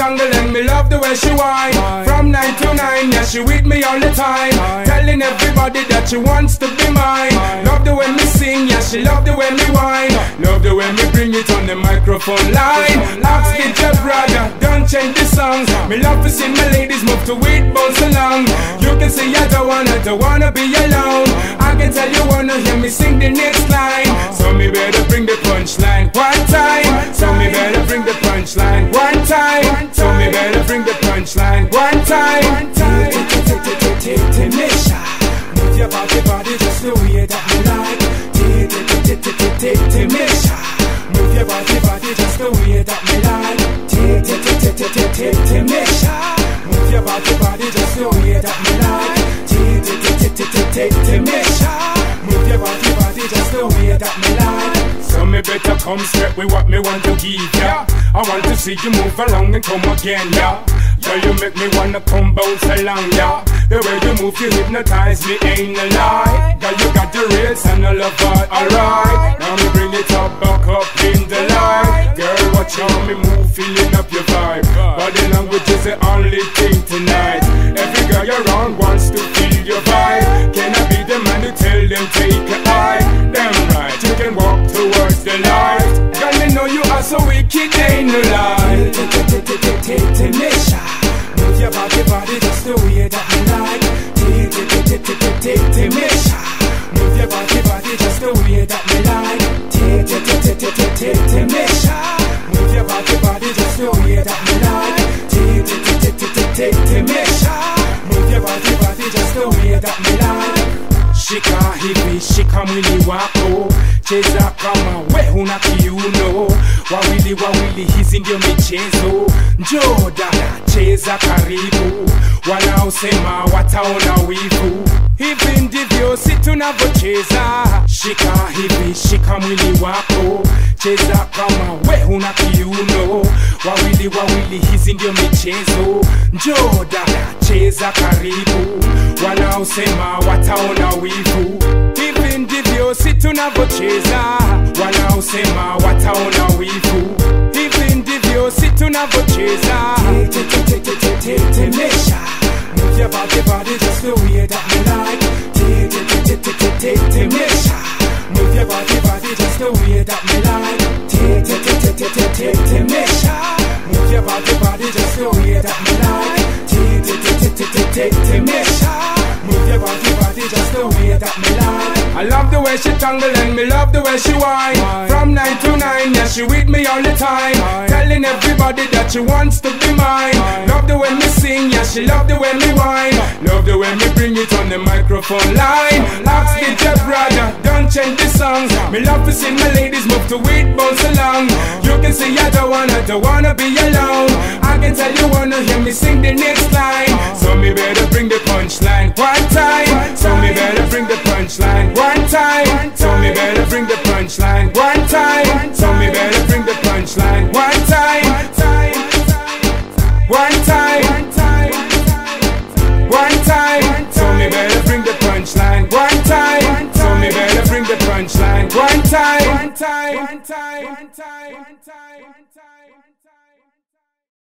jungle and me love the way she whine. From nine to nine, yeah, she with me all the time. Telling everybody that she wants to be mine. Love the way me sing, yeah, she love the way me whine. Love the way me bring it on the microphone line. Ask the your brother, don't change the songs. Me love to see my ladies move to it, bounce along. You can see I don't wanna, don't wanna be alone. I can tell you wanna hear me sing the next line. So me better bring the punchline one time. Time. Me better bring the punchline one time. Timesha, move your body, body just the way that me like. Move your body, body just the way that me like. Move your body, body just the way that me like. Move your body, body just the way that me like. Better come straight with what me want to give ya. I want to see you move along and come again, yeah. Girl, you make me wanna come bounce along, yeah. The way you move, you hypnotize me, ain't a lie. Girl, you got the race and I love alright. Now me bring it up, back up in the light. Girl, watch how me move, feeling up your vibe. Body language is the only thing tonight. Every girl around wants to feel your vibe. Can I be the man to tell them take a eye? Damn right, you can walk towards the light. Girl, me know you are so wicked, ain't no lie. Timesha, move your body, body just the way that me like. Timesha, move your body, body just the way that me like. Timesha, move your body, body just the way that me like. Move your body, body just the way that me like. Shika hivi, shika mwili wako, cheza kama we huna kiuno. Wawili wawili, hizi ndio michezo. Njoo dada, cheza karibu, wanaosema wataona wivu. Hivi ndivyo si tunavyocheza. Shika hivi, shika mwili wako, cheza kama we huna kiuno. Wawili wawili, hizi ndio michezo. Njoo dada, cheza karibu, wanaosema wataona wivu. Hivi ndivyo si tunavyocheza, wanaosema wataona wivu. Hivi ndivyo si tunavyocheza. Move your body, body just the way that me like. Timesha, move your body, body just the way that me like. Timesha, move your body, body just the way that me like. Timesha, move your body, body just the way that me like. I love the way she tangle and me love the way she whine. From nine to nine, yeah, she with me all the time. Telling everybody that she wants to be mine. Love the way me sing, yeah, she love the way me whine. Love the way me bring it on the microphone line. Ask your brother, don't change the songs. Me love to see my ladies move to it, bounce along. You can see I don't wanna, don't wanna be alone. I can tell you wanna hear me sing the next line. So me better bring the punchline one time. So me better bring the punchline one time. So me better bring the time. One time. One time. One time.